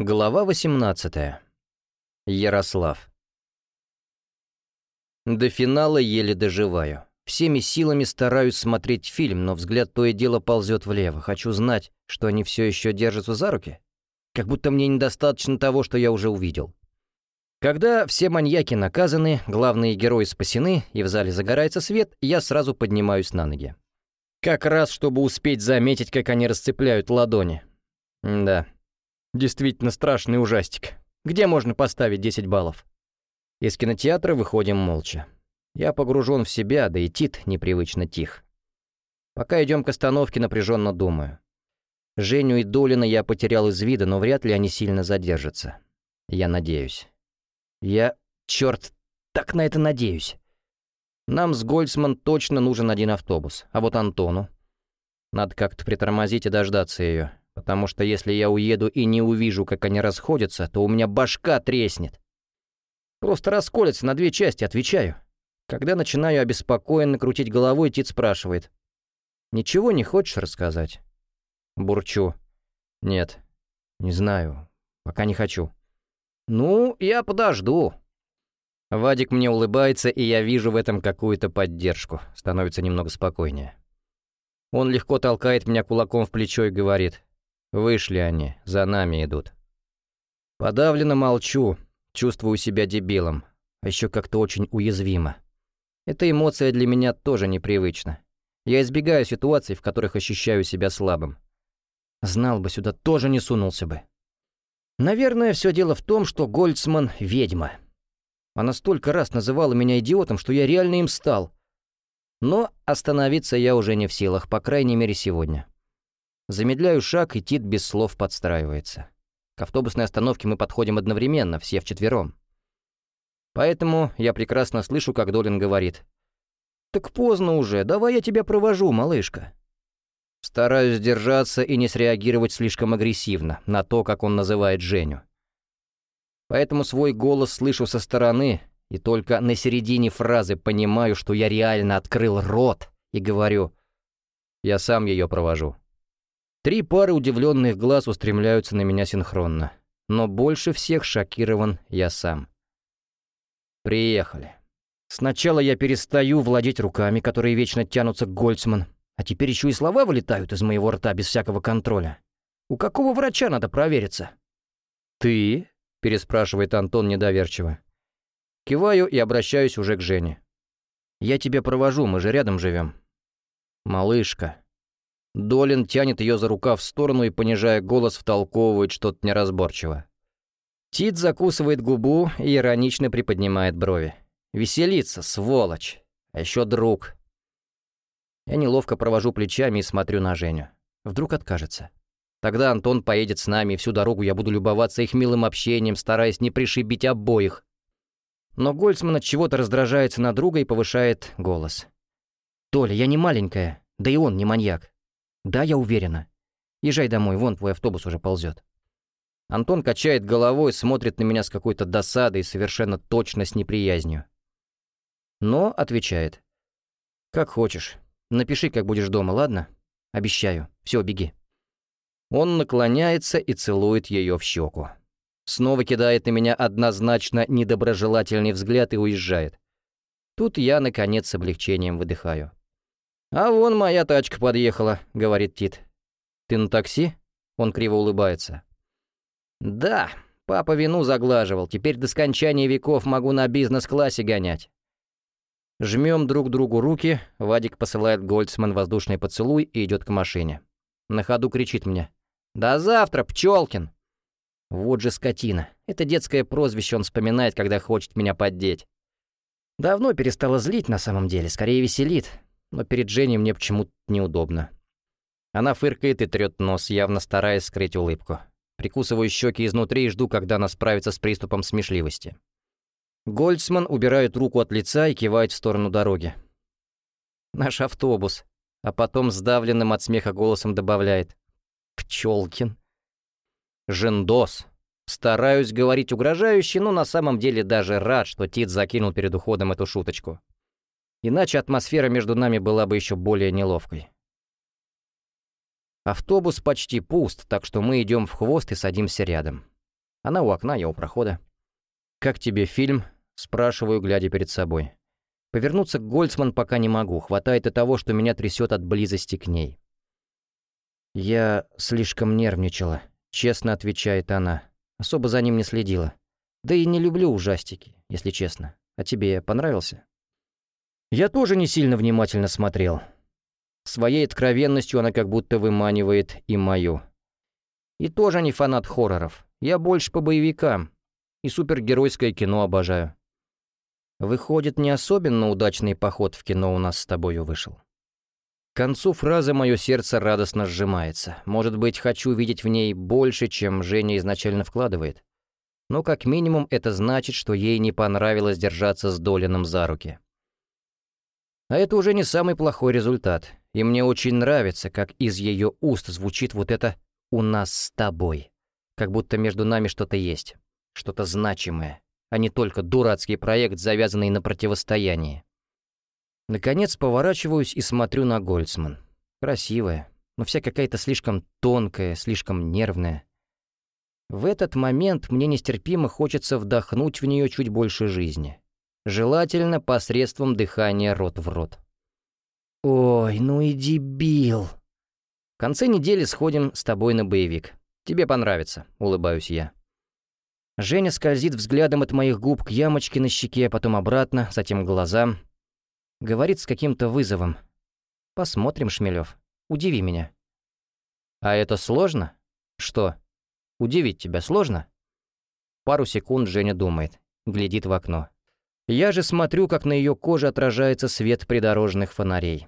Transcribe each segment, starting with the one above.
Глава 18. Ярослав. До финала еле доживаю. Всеми силами стараюсь смотреть фильм, но взгляд то и дело ползет влево. Хочу знать, что они все еще держатся за руки. Как будто мне недостаточно того, что я уже увидел. Когда все маньяки наказаны, главные герои спасены, и в зале загорается свет, я сразу поднимаюсь на ноги. Как раз, чтобы успеть заметить, как они расцепляют ладони. М да, Действительно страшный ужастик. Где можно поставить 10 баллов? Из кинотеатра выходим молча. Я погружен в себя, да и Тит непривычно тих. Пока идем к остановке, напряженно думаю. Женю и Долина я потерял из вида, но вряд ли они сильно задержатся. Я надеюсь. Я, черт, так на это надеюсь. Нам с Гольцман точно нужен один автобус, а вот Антону. Надо как-то притормозить и дождаться ее. Потому что если я уеду и не увижу, как они расходятся, то у меня башка треснет. Просто расколется на две части, отвечаю. Когда начинаю обеспокоенно крутить головой, Тит спрашивает. «Ничего не хочешь рассказать?» Бурчу. «Нет, не знаю, пока не хочу». «Ну, я подожду». Вадик мне улыбается, и я вижу в этом какую-то поддержку. Становится немного спокойнее. Он легко толкает меня кулаком в плечо и говорит. Вышли они, за нами идут. Подавленно молчу, чувствую себя дебилом, а еще как-то очень уязвимо. Эта эмоция для меня тоже непривычна. Я избегаю ситуаций, в которых ощущаю себя слабым. Знал бы, сюда тоже не сунулся бы. Наверное, все дело в том, что Гольцман — ведьма. Она столько раз называла меня идиотом, что я реально им стал. Но остановиться я уже не в силах, по крайней мере, сегодня. Замедляю шаг, и Тит без слов подстраивается. К автобусной остановке мы подходим одновременно, все вчетвером. Поэтому я прекрасно слышу, как Долин говорит. «Так поздно уже, давай я тебя провожу, малышка». Стараюсь держаться и не среагировать слишком агрессивно на то, как он называет Женю. Поэтому свой голос слышу со стороны, и только на середине фразы понимаю, что я реально открыл рот и говорю «Я сам ее провожу». Три пары удивленных глаз устремляются на меня синхронно. Но больше всех шокирован я сам. Приехали. Сначала я перестаю владеть руками, которые вечно тянутся к Гольцман, а теперь еще и слова вылетают из моего рта без всякого контроля. У какого врача надо провериться? «Ты?» — переспрашивает Антон недоверчиво. Киваю и обращаюсь уже к Жене. «Я тебя провожу, мы же рядом живем». «Малышка», Долин тянет ее за рукав в сторону и, понижая голос, втолковывает что-то неразборчиво. Тит закусывает губу и иронично приподнимает брови. Веселится, сволочь. А еще друг. Я неловко провожу плечами и смотрю на Женю. Вдруг откажется. Тогда Антон поедет с нами, и всю дорогу я буду любоваться их милым общением, стараясь не пришибить обоих. Но Гольцман от чего-то раздражается на друга и повышает голос. «Толя, я не маленькая, да и он не маньяк. «Да, я уверена. Езжай домой, вон твой автобус уже ползет». Антон качает головой, смотрит на меня с какой-то досадой совершенно точно с неприязнью. Но отвечает. «Как хочешь. Напиши, как будешь дома, ладно? Обещаю. Все, беги». Он наклоняется и целует ее в щеку. Снова кидает на меня однозначно недоброжелательный взгляд и уезжает. Тут я, наконец, с облегчением выдыхаю. «А вон моя тачка подъехала», — говорит Тит. «Ты на такси?» — он криво улыбается. «Да, папа вину заглаживал, теперь до скончания веков могу на бизнес-классе гонять». Жмем друг другу руки, Вадик посылает Гольцман воздушный поцелуй и идет к машине. На ходу кричит мне. «До завтра, Пчелкин!» Вот же скотина. Это детское прозвище он вспоминает, когда хочет меня поддеть. Давно перестала злить на самом деле, скорее веселит но перед Женей мне почему-то неудобно. Она фыркает и трёт нос, явно стараясь скрыть улыбку. Прикусываю щеки изнутри и жду, когда она справится с приступом смешливости. Гольцман убирает руку от лица и кивает в сторону дороги. «Наш автобус», а потом сдавленным от смеха голосом добавляет. «Пчелкин». «Жендос». Стараюсь говорить угрожающе, но на самом деле даже рад, что Тит закинул перед уходом эту шуточку. Иначе атмосфера между нами была бы еще более неловкой. Автобус почти пуст, так что мы идем в хвост и садимся рядом. Она у окна, я у прохода. «Как тебе фильм?» — спрашиваю, глядя перед собой. Повернуться к Гольцман пока не могу, хватает и того, что меня трясет от близости к ней. «Я слишком нервничала», — честно отвечает она. Особо за ним не следила. Да и не люблю ужастики, если честно. А тебе понравился? Я тоже не сильно внимательно смотрел. Своей откровенностью она как будто выманивает и мою. И тоже не фанат хорроров. Я больше по боевикам. И супергеройское кино обожаю. Выходит, не особенно удачный поход в кино у нас с тобою вышел. К концу фразы мое сердце радостно сжимается. Может быть, хочу видеть в ней больше, чем Женя изначально вкладывает. Но как минимум это значит, что ей не понравилось держаться с Долином за руки. А это уже не самый плохой результат. И мне очень нравится, как из ее уст звучит вот это «у нас с тобой». Как будто между нами что-то есть, что-то значимое а не только дурацкий проект, завязанный на противостоянии. Наконец поворачиваюсь и смотрю на Гольцман. Красивая, но вся какая-то слишком тонкая, слишком нервная. В этот момент мне нестерпимо хочется вдохнуть в нее чуть больше жизни. Желательно посредством дыхания рот в рот. «Ой, ну и дебил!» «В конце недели сходим с тобой на боевик. Тебе понравится», — улыбаюсь я. Женя скользит взглядом от моих губ к ямочке на щеке, потом обратно, затем к глазам. Говорит с каким-то вызовом. «Посмотрим, Шмелев. Удиви меня». «А это сложно?» «Что? Удивить тебя сложно?» Пару секунд Женя думает, глядит в окно. Я же смотрю, как на ее коже отражается свет придорожных фонарей.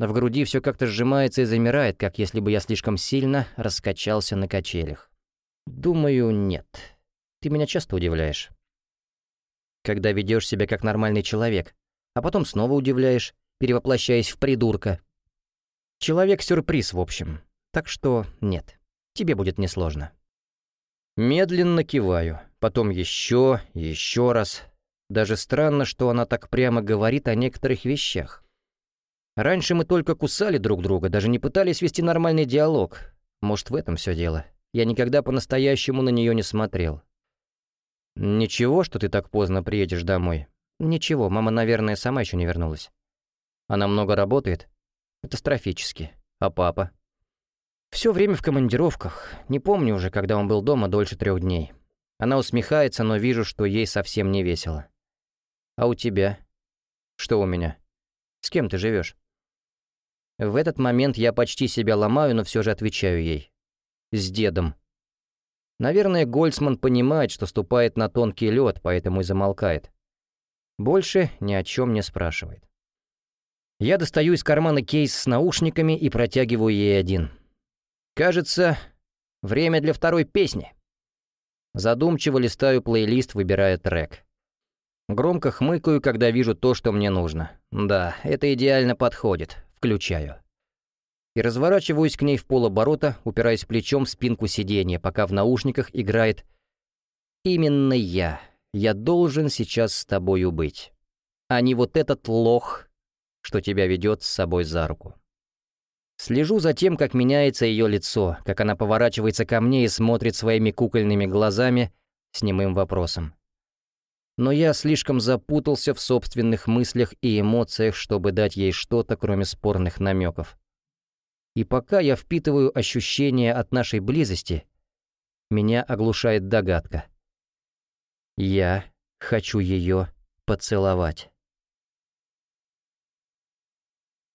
В груди все как-то сжимается и замирает, как если бы я слишком сильно раскачался на качелях. Думаю, нет. Ты меня часто удивляешь. Когда ведешь себя как нормальный человек, а потом снова удивляешь, перевоплощаясь в придурка. Человек-сюрприз, в общем. Так что нет, тебе будет несложно. Медленно киваю, потом еще, еще раз. Даже странно, что она так прямо говорит о некоторых вещах. Раньше мы только кусали друг друга, даже не пытались вести нормальный диалог. Может, в этом все дело. Я никогда по-настоящему на нее не смотрел. «Ничего, что ты так поздно приедешь домой?» «Ничего, мама, наверное, сама еще не вернулась». «Она много работает?» «Катастрофически. А папа?» «Все время в командировках. Не помню уже, когда он был дома дольше трех дней. Она усмехается, но вижу, что ей совсем не весело. А у тебя?» «Что у меня?» «С кем ты живешь? В этот момент я почти себя ломаю, но все же отвечаю ей. «С дедом». Наверное, Гольцман понимает, что ступает на тонкий лед, поэтому и замолкает. Больше ни о чем не спрашивает. Я достаю из кармана кейс с наушниками и протягиваю ей один. Кажется, время для второй песни. Задумчиво листаю плейлист, выбирая трек. Громко хмыкаю, когда вижу то, что мне нужно. Да, это идеально подходит. Включаю и разворачиваюсь к ней в полоборота, упираясь плечом в спинку сиденья, пока в наушниках играет «Именно я. Я должен сейчас с тобою быть, а не вот этот лох, что тебя ведет с собой за руку». Слежу за тем, как меняется ее лицо, как она поворачивается ко мне и смотрит своими кукольными глазами с немым вопросом. Но я слишком запутался в собственных мыслях и эмоциях, чтобы дать ей что-то, кроме спорных намеков. И пока я впитываю ощущения от нашей близости, меня оглушает догадка. Я хочу ее поцеловать.